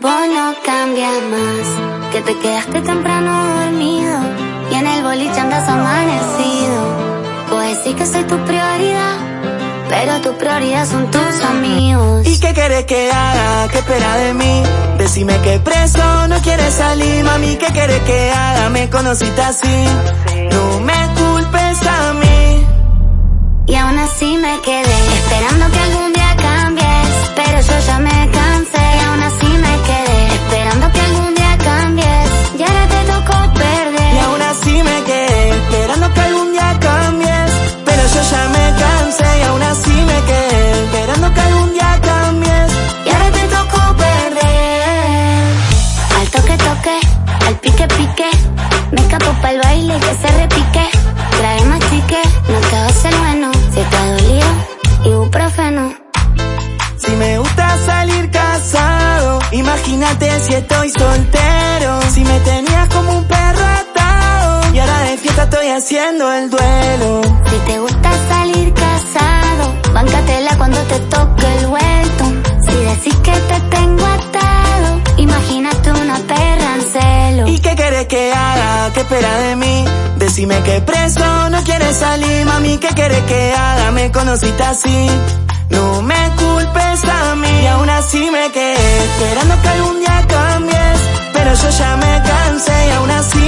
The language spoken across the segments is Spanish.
Vos no cambias más, que te quedaste temprano dormido y en el boliche andas amanecido. Puedes decir que soy tu prioridad, pero tu prioridad son tus amigos. ¿Y qué quieres que haga? ¿Qué espera de mí? Decime que preso no quieres salir, mami, ¿qué quieres que haga? Me conociste así, no me para el baile que se repique. Trae más chique, no te va a ser bueno, si te dolido, ibuprofeno. Si me gusta salir casado, imagínate si estoy soltero. Si me tenías como un perro atado, y ahora de fiesta estoy haciendo el duelo. Si te gusta salir quiere que haga? ¿Qué espera de mí? Decime que preso no quiere salir, mami, ¿qué quiere que haga? Me conociste así, no me culpes a mí, y aún así me quedé esperando que algún día cambies, pero yo ya me cansé y aún así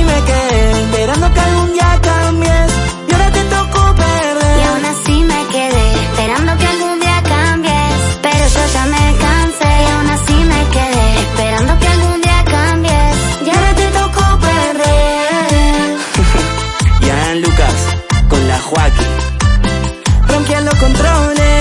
Joaquín. Rompiendo controles.